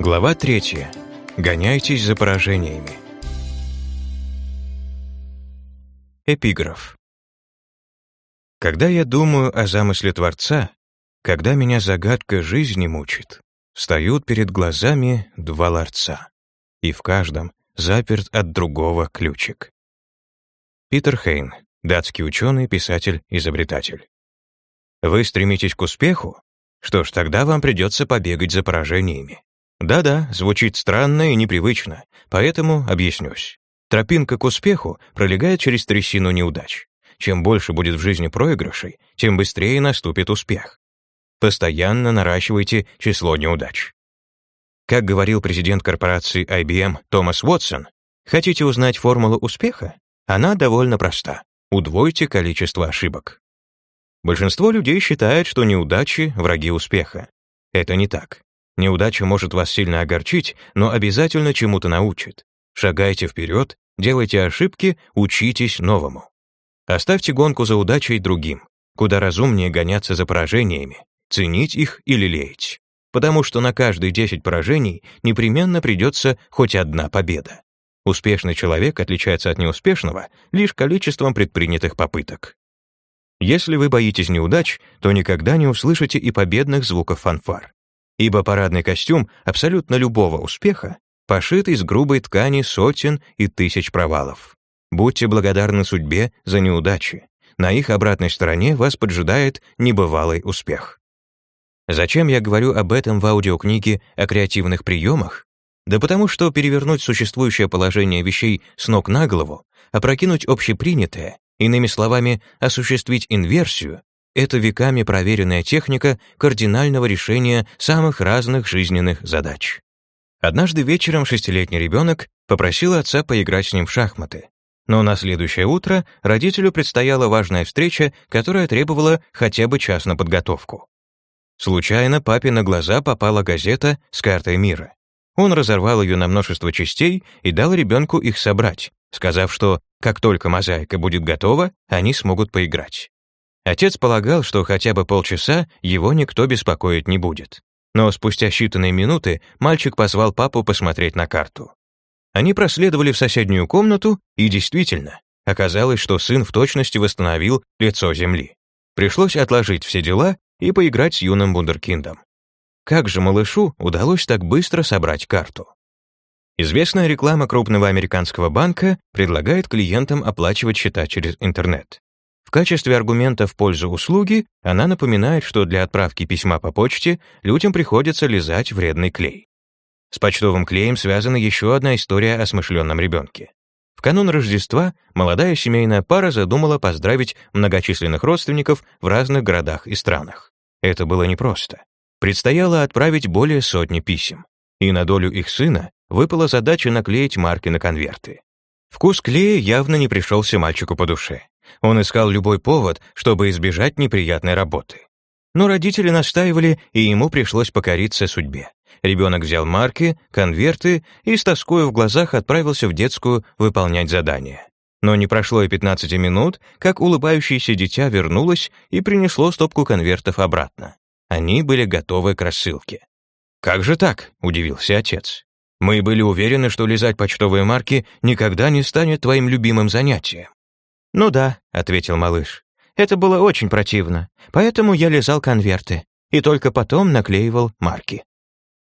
Глава 3. Гоняйтесь за поражениями. Эпиграф. Когда я думаю о замысле Творца, когда меня загадка жизни мучит, встают перед глазами два ларца, и в каждом заперт от другого ключик. Питер Хейн, датский ученый, писатель, изобретатель. Вы стремитесь к успеху? Что ж, тогда вам придется побегать за поражениями. Да-да, звучит странно и непривычно, поэтому объяснюсь. Тропинка к успеху пролегает через трясину неудач. Чем больше будет в жизни проигрышей, тем быстрее наступит успех. Постоянно наращивайте число неудач. Как говорил президент корпорации IBM Томас Уотсон, хотите узнать формулу успеха? Она довольно проста. Удвойте количество ошибок. Большинство людей считает, что неудачи — враги успеха. Это не так. Неудача может вас сильно огорчить, но обязательно чему-то научит. Шагайте вперед, делайте ошибки, учитесь новому. Оставьте гонку за удачей другим. Куда разумнее гоняться за поражениями, ценить их или лелеять. Потому что на каждые 10 поражений непременно придется хоть одна победа. Успешный человек отличается от неуспешного лишь количеством предпринятых попыток. Если вы боитесь неудач, то никогда не услышите и победных звуков фанфар ибо парадный костюм абсолютно любого успеха пошит из грубой ткани сотен и тысяч провалов. Будьте благодарны судьбе за неудачи. На их обратной стороне вас поджидает небывалый успех. Зачем я говорю об этом в аудиокниге о креативных приемах? Да потому что перевернуть существующее положение вещей с ног на голову, опрокинуть общепринятое, иными словами, осуществить инверсию, это веками проверенная техника кардинального решения самых разных жизненных задач. Однажды вечером шестилетний ребенок попросил отца поиграть с ним в шахматы. Но на следующее утро родителю предстояла важная встреча, которая требовала хотя бы час на подготовку. Случайно папе на глаза попала газета с картой мира. Он разорвал ее на множество частей и дал ребенку их собрать, сказав, что как только мозаика будет готова, они смогут поиграть. Отец полагал, что хотя бы полчаса его никто беспокоить не будет. Но спустя считанные минуты мальчик позвал папу посмотреть на карту. Они проследовали в соседнюю комнату, и действительно, оказалось, что сын в точности восстановил лицо земли. Пришлось отложить все дела и поиграть с юным вундеркиндом. Как же малышу удалось так быстро собрать карту? Известная реклама крупного американского банка предлагает клиентам оплачивать счета через интернет. В качестве аргумента в пользу услуги она напоминает, что для отправки письма по почте людям приходится лизать вредный клей. С почтовым клеем связана еще одна история о смышленном ребенке. В канун Рождества молодая семейная пара задумала поздравить многочисленных родственников в разных городах и странах. Это было непросто. Предстояло отправить более сотни писем. И на долю их сына выпала задача наклеить марки на конверты. Вкус клея явно не пришелся мальчику по душе. Он искал любой повод, чтобы избежать неприятной работы. Но родители настаивали, и ему пришлось покориться судьбе. Ребенок взял марки, конверты и с тоской в глазах отправился в детскую выполнять задание. Но не прошло и 15 минут, как улыбающееся дитя вернулось и принесло стопку конвертов обратно. Они были готовы к рассылке. «Как же так?» — удивился отец. «Мы были уверены, что лизать почтовые марки никогда не станет твоим любимым занятием». «Ну да», — ответил малыш. «Это было очень противно, поэтому я лизал конверты и только потом наклеивал марки».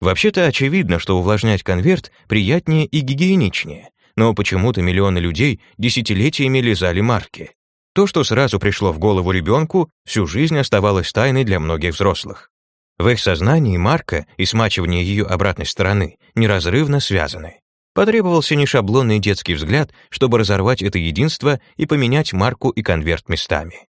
Вообще-то очевидно, что увлажнять конверт приятнее и гигиеничнее, но почему-то миллионы людей десятилетиями лизали марки. То, что сразу пришло в голову ребенку, всю жизнь оставалось тайной для многих взрослых. В их сознании марка и смачивание ее обратной стороны неразрывно связаны. Потребовался не шаблонный детский взгляд, чтобы разорвать это единство и поменять марку и конверт местами.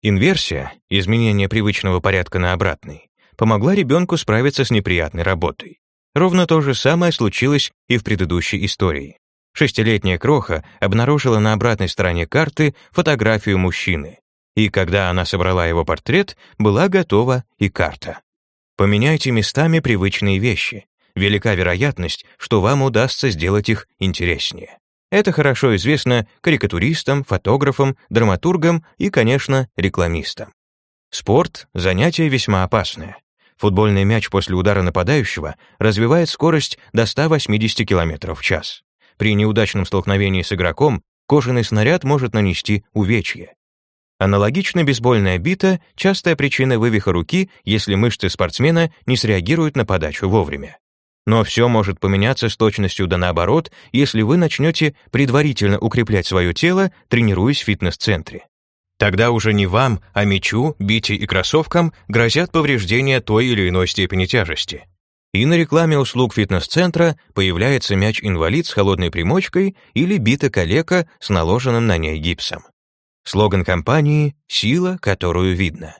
Инверсия, изменение привычного порядка на обратный, помогла ребенку справиться с неприятной работой. Ровно то же самое случилось и в предыдущей истории. Шестилетняя Кроха обнаружила на обратной стороне карты фотографию мужчины, и когда она собрала его портрет, была готова и карта. Поменяйте местами привычные вещи, велика вероятность, что вам удастся сделать их интереснее. Это хорошо известно карикатуристам, фотографам, драматургам и, конечно, рекламистам. Спорт — занятие весьма опасное. Футбольный мяч после удара нападающего развивает скорость до 180 км в час. При неудачном столкновении с игроком кожаный снаряд может нанести увечье. Аналогично бейсбольная бита — частая причина вывиха руки, если мышцы спортсмена не среагируют на подачу вовремя. Но все может поменяться с точностью да наоборот, если вы начнете предварительно укреплять свое тело, тренируясь в фитнес-центре. Тогда уже не вам, а мячу, бите и кроссовкам грозят повреждения той или иной степени тяжести. И на рекламе услуг фитнес-центра появляется мяч-инвалид с холодной примочкой или бита-калека с наложенным на ней гипсом. Слоган компании «Сила, которую видно».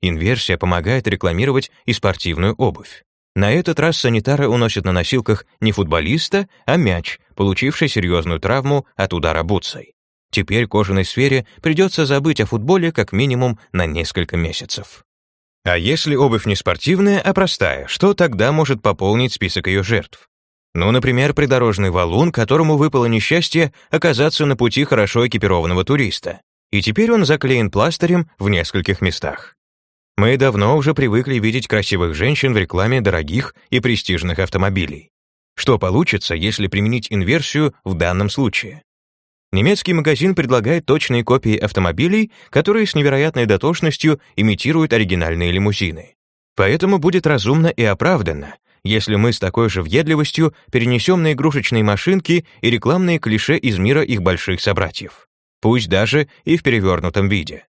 Инверсия помогает рекламировать и спортивную обувь. На этот раз санитары уносят на носилках не футболиста, а мяч, получивший серьезную травму от удара бутсой. Теперь кожаной сфере придется забыть о футболе как минимум на несколько месяцев. А если обувь не спортивная, а простая, что тогда может пополнить список ее жертв? Ну, например, придорожный валун, которому выпало несчастье оказаться на пути хорошо экипированного туриста. И теперь он заклеен пластырем в нескольких местах. Мы давно уже привыкли видеть красивых женщин в рекламе дорогих и престижных автомобилей. Что получится, если применить инверсию в данном случае? Немецкий магазин предлагает точные копии автомобилей, которые с невероятной дотошностью имитируют оригинальные лимузины. Поэтому будет разумно и оправданно, если мы с такой же въедливостью перенесем на игрушечные машинки и рекламные клише из мира их больших собратьев. Пусть даже и в перевернутом виде.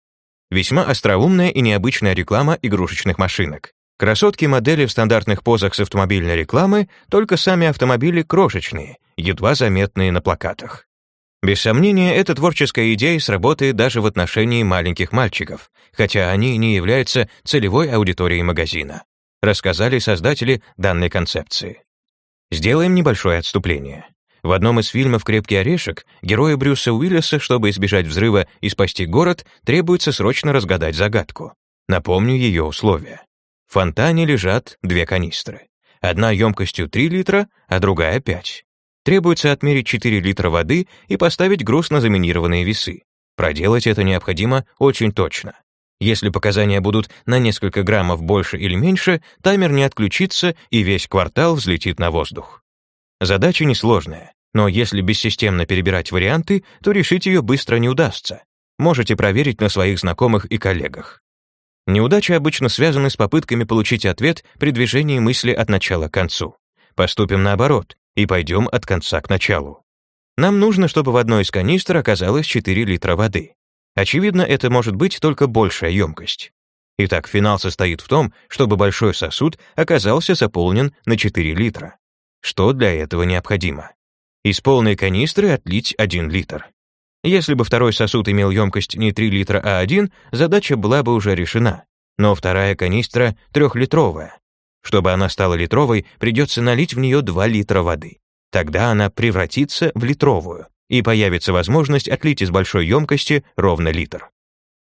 Весьма остроумная и необычная реклама игрушечных машинок. Красотки-модели в стандартных позах с автомобильной рекламы, только сами автомобили крошечные, едва заметные на плакатах. Без сомнения, эта творческая идея сработает даже в отношении маленьких мальчиков, хотя они не являются целевой аудиторией магазина, рассказали создатели данной концепции. Сделаем небольшое отступление. В одном из фильмов «Крепкий орешек» герою Брюса Уиллиса, чтобы избежать взрыва и спасти город, требуется срочно разгадать загадку. Напомню ее условия. В фонтане лежат две канистры. Одна емкостью 3 литра, а другая 5. Требуется отмерить 4 литра воды и поставить груз на заминированные весы. Проделать это необходимо очень точно. Если показания будут на несколько граммов больше или меньше, таймер не отключится и весь квартал взлетит на воздух. Задача несложная. Но если бессистемно перебирать варианты, то решить ее быстро не удастся. Можете проверить на своих знакомых и коллегах. Неудачи обычно связаны с попытками получить ответ при движении мысли от начала к концу. Поступим наоборот и пойдем от конца к началу. Нам нужно, чтобы в одной из канистр оказалось 4 литра воды. Очевидно, это может быть только большая емкость. Итак, финал состоит в том, чтобы большой сосуд оказался заполнен на 4 литра. Что для этого необходимо? Из полной канистры отлить 1 литр. Если бы второй сосуд имел емкость не 3 литра, а 1, задача была бы уже решена. Но вторая канистра трехлитровая. Чтобы она стала литровой, придется налить в нее 2 литра воды. Тогда она превратится в литровую, и появится возможность отлить из большой емкости ровно литр.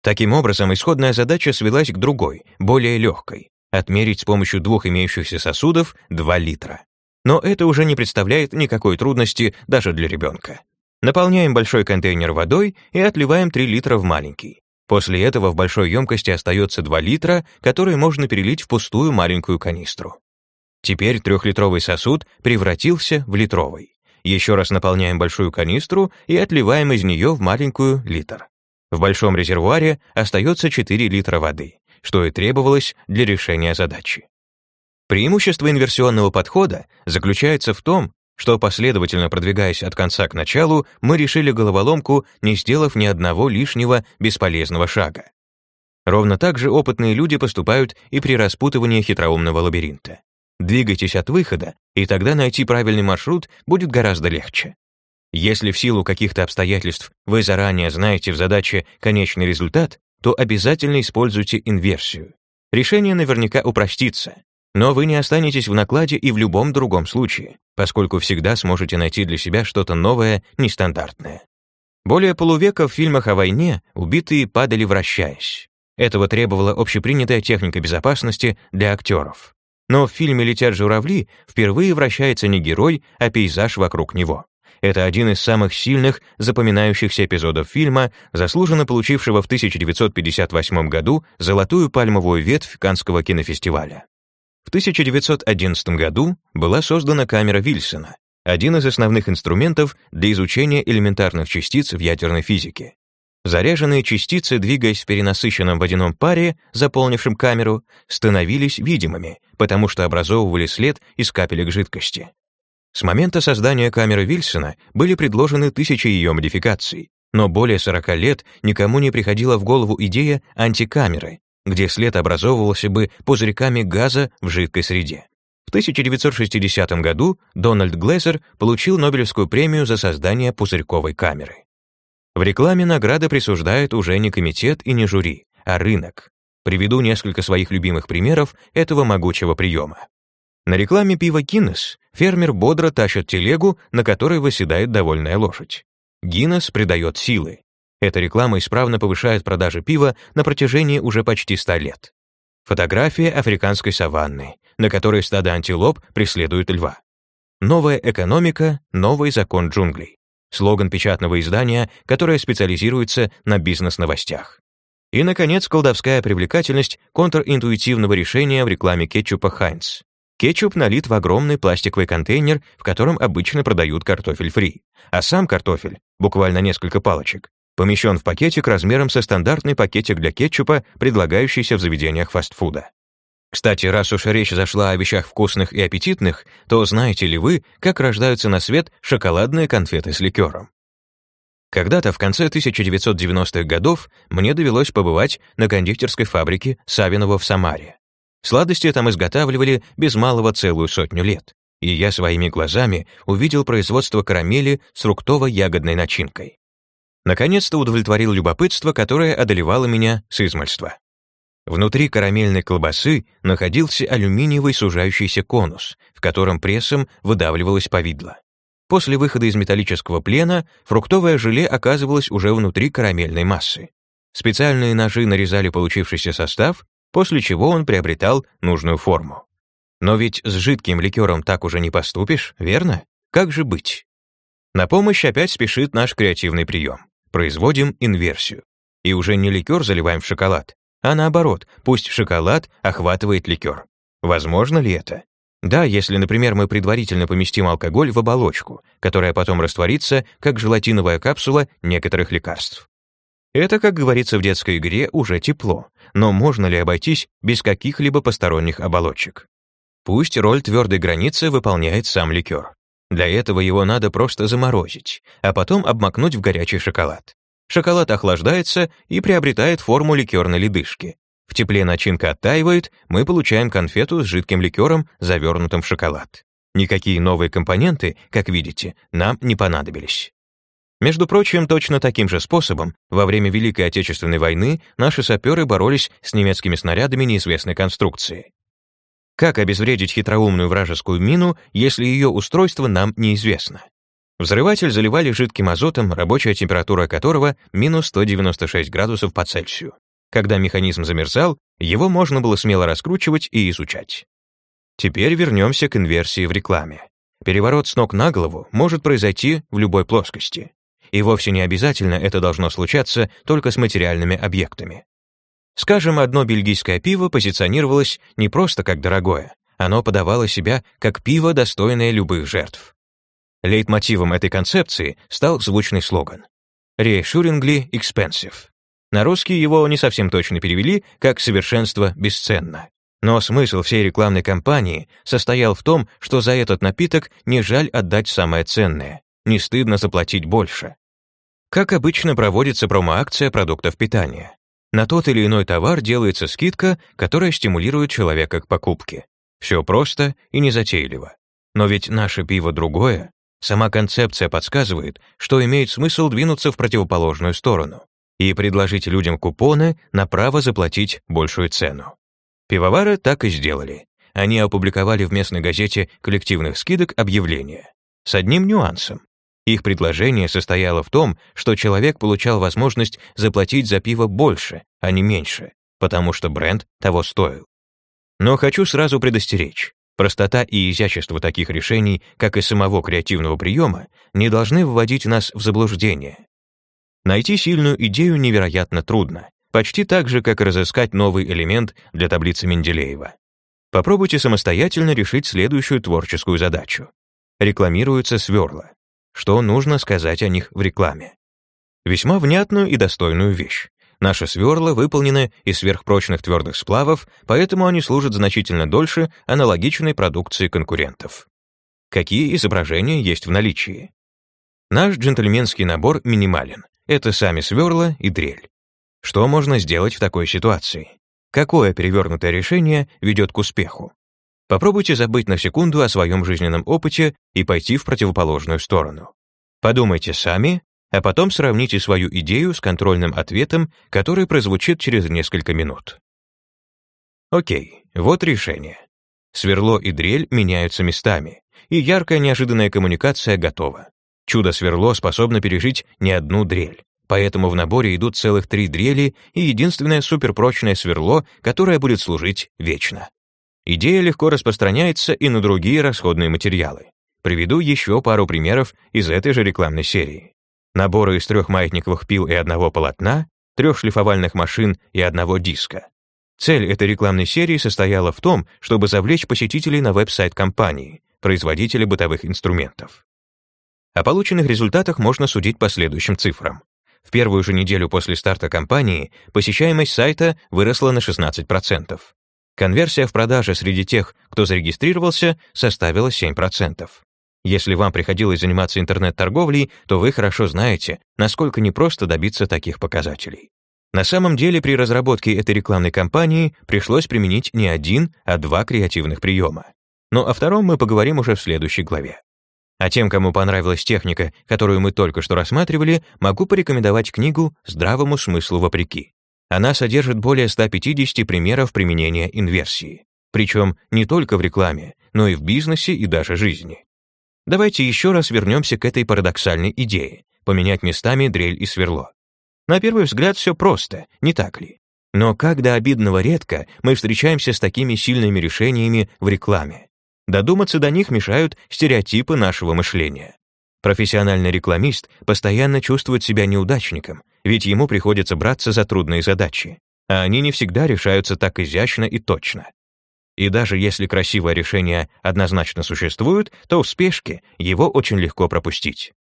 Таким образом, исходная задача свелась к другой, более легкой — отмерить с помощью двух имеющихся сосудов 2 литра. Но это уже не представляет никакой трудности даже для ребенка. Наполняем большой контейнер водой и отливаем 3 литра в маленький. После этого в большой емкости остается 2 литра, которые можно перелить в пустую маленькую канистру. Теперь трехлитровый сосуд превратился в литровый. Еще раз наполняем большую канистру и отливаем из нее в маленькую литр. В большом резервуаре остается 4 литра воды, что и требовалось для решения задачи. Преимущество инверсионного подхода заключается в том, что последовательно продвигаясь от конца к началу, мы решили головоломку, не сделав ни одного лишнего бесполезного шага. Ровно так же опытные люди поступают и при распутывании хитроумного лабиринта. Двигайтесь от выхода, и тогда найти правильный маршрут будет гораздо легче. Если в силу каких-то обстоятельств вы заранее знаете в задаче конечный результат, то обязательно используйте инверсию. Решение наверняка упростится, но вы не останетесь в накладе и в любом другом случае, поскольку всегда сможете найти для себя что-то новое, нестандартное. Более полувека в фильмах о войне убитые падали вращаясь. Этого требовала общепринятая техника безопасности для актеров. Но в фильме «Летят журавли» впервые вращается не герой, а пейзаж вокруг него. Это один из самых сильных, запоминающихся эпизодов фильма, заслуженно получившего в 1958 году золотую пальмовую ветвь Канского кинофестиваля. В 1911 году была создана камера Вильсона, один из основных инструментов для изучения элементарных частиц в ядерной физике. Заряженные частицы, двигаясь в перенасыщенном водяном паре, заполнившем камеру, становились видимыми, потому что образовывали след из капелек жидкости. С момента создания камеры Вильсона были предложены тысячи ее модификаций, но более 40 лет никому не приходила в голову идея антикамеры, где след образовывался бы пузырьками газа в жидкой среде. В 1960 году Дональд Глейзер получил Нобелевскую премию за создание пузырьковой камеры. В рекламе награды присуждает уже не комитет и не жюри, а рынок. Приведу несколько своих любимых примеров этого могучего приема. На рекламе пива Гиннес фермер бодро тащит телегу, на которой восседает довольная лошадь. Гиннес придает силы. Эта реклама исправно повышает продажи пива на протяжении уже почти 100 лет. Фотография африканской саванны, на которой стадо антилоп преследует льва. Новая экономика, новый закон джунглей слоган печатного издания, которое специализируется на бизнес-новостях. И, наконец, колдовская привлекательность контринтуитивного решения в рекламе кетчупа Хайнц. Кетчуп налит в огромный пластиковый контейнер, в котором обычно продают картофель фри, а сам картофель, буквально несколько палочек, помещен в пакетик размером со стандартный пакетик для кетчупа, предлагающийся в заведениях фастфуда. Кстати, раз уж речь зашла о вещах вкусных и аппетитных, то знаете ли вы, как рождаются на свет шоколадные конфеты с ликером? Когда-то в конце 1990-х годов мне довелось побывать на кондитерской фабрике Савинова в Самаре. Сладости там изготавливали без малого целую сотню лет, и я своими глазами увидел производство карамели с фруктово-ягодной начинкой. Наконец-то удовлетворил любопытство, которое одолевало меня с измальства. Внутри карамельной колбасы находился алюминиевый сужающийся конус, в котором прессом выдавливалось повидло. После выхода из металлического плена фруктовое желе оказывалось уже внутри карамельной массы. Специальные ножи нарезали получившийся состав, после чего он приобретал нужную форму. Но ведь с жидким ликером так уже не поступишь, верно? Как же быть? На помощь опять спешит наш креативный прием. Производим инверсию. И уже не ликер заливаем в шоколад, а наоборот, пусть шоколад охватывает ликер. Возможно ли это? Да, если, например, мы предварительно поместим алкоголь в оболочку, которая потом растворится, как желатиновая капсула некоторых лекарств. Это, как говорится в детской игре, уже тепло, но можно ли обойтись без каких-либо посторонних оболочек? Пусть роль твердой границы выполняет сам ликер. Для этого его надо просто заморозить, а потом обмакнуть в горячий шоколад. Шоколад охлаждается и приобретает форму ликерной ледышки. В тепле начинка оттаивает, мы получаем конфету с жидким ликером, завернутым в шоколад. Никакие новые компоненты, как видите, нам не понадобились. Между прочим, точно таким же способом во время Великой Отечественной войны наши саперы боролись с немецкими снарядами неизвестной конструкции. Как обезвредить хитроумную вражескую мину, если ее устройство нам неизвестно? Взрыватель заливали жидким азотом, рабочая температура которого минус 196 градусов по Цельсию. Когда механизм замерзал, его можно было смело раскручивать и изучать. Теперь вернемся к инверсии в рекламе. Переворот с ног на голову может произойти в любой плоскости. И вовсе не обязательно это должно случаться только с материальными объектами. Скажем, одно бельгийское пиво позиционировалось не просто как дорогое, оно подавало себя как пиво, достойное любых жертв. Лейтмотивом этой концепции стал звучный слоган «Reassuringly expensive». На русский его не совсем точно перевели, как «совершенство бесценно». Но смысл всей рекламной кампании состоял в том, что за этот напиток не жаль отдать самое ценное, не стыдно заплатить больше. Как обычно проводится промоакция продуктов питания. На тот или иной товар делается скидка, которая стимулирует человека к покупке. Все просто и незатейливо. Но ведь наше пиво другое, Сама концепция подсказывает, что имеет смысл двинуться в противоположную сторону и предложить людям купоны на право заплатить большую цену. Пивовары так и сделали. Они опубликовали в местной газете коллективных скидок объявление. С одним нюансом. Их предложение состояло в том, что человек получал возможность заплатить за пиво больше, а не меньше, потому что бренд того стоил. Но хочу сразу предостеречь. Простота и изящество таких решений, как и самого креативного приема, не должны вводить нас в заблуждение. Найти сильную идею невероятно трудно, почти так же, как разыскать новый элемент для таблицы Менделеева. Попробуйте самостоятельно решить следующую творческую задачу. Рекламируются сверла. Что нужно сказать о них в рекламе? Весьма внятную и достойную вещь. Наши сверла выполнены из сверхпрочных твердых сплавов, поэтому они служат значительно дольше аналогичной продукции конкурентов. Какие изображения есть в наличии? Наш джентльменский набор минимален. Это сами сверла и дрель. Что можно сделать в такой ситуации? Какое перевернутое решение ведет к успеху? Попробуйте забыть на секунду о своем жизненном опыте и пойти в противоположную сторону. Подумайте сами, а потом сравните свою идею с контрольным ответом, который прозвучит через несколько минут. Окей, вот решение. Сверло и дрель меняются местами, и яркая неожиданная коммуникация готова. Чудо-сверло способно пережить не одну дрель. Поэтому в наборе идут целых три дрели и единственное суперпрочное сверло, которое будет служить вечно. Идея легко распространяется и на другие расходные материалы. Приведу еще пару примеров из этой же рекламной серии. Наборы из трех маятниковых пил и одного полотна, трех шлифовальных машин и одного диска. Цель этой рекламной серии состояла в том, чтобы завлечь посетителей на веб-сайт компании, производителя бытовых инструментов. О полученных результатах можно судить по следующим цифрам. В первую же неделю после старта кампании посещаемость сайта выросла на 16%. Конверсия в продаже среди тех, кто зарегистрировался, составила 7%. Если вам приходилось заниматься интернет-торговлей, то вы хорошо знаете, насколько непросто добиться таких показателей. На самом деле при разработке этой рекламной кампании пришлось применить не один, а два креативных приема. Но о втором мы поговорим уже в следующей главе. А тем, кому понравилась техника, которую мы только что рассматривали, могу порекомендовать книгу «Здравому смыслу вопреки». Она содержит более 150 примеров применения инверсии. Причем не только в рекламе, но и в бизнесе и даже жизни. Давайте еще раз вернемся к этой парадоксальной идее — поменять местами дрель и сверло. На первый взгляд все просто, не так ли? Но как до обидного редко мы встречаемся с такими сильными решениями в рекламе. Додуматься до них мешают стереотипы нашего мышления. Профессиональный рекламист постоянно чувствует себя неудачником, ведь ему приходится браться за трудные задачи, а они не всегда решаются так изящно и точно. И даже если красивое решение однозначно существует, то в спешке его очень легко пропустить.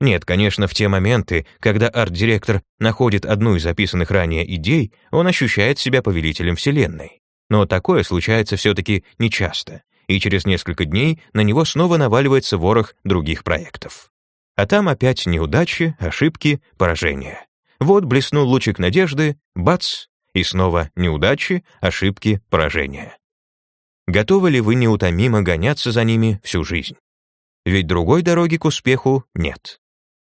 Нет, конечно, в те моменты, когда арт-директор находит одну из записанных ранее идей, он ощущает себя повелителем Вселенной. Но такое случается все-таки нечасто, и через несколько дней на него снова наваливается ворох других проектов. А там опять неудачи, ошибки, поражения. Вот блеснул лучик надежды, бац, и снова неудачи, ошибки, поражения. Готовы ли вы неутомимо гоняться за ними всю жизнь? Ведь другой дороги к успеху нет.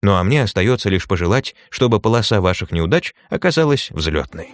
Ну а мне остается лишь пожелать, чтобы полоса ваших неудач оказалась взлетной.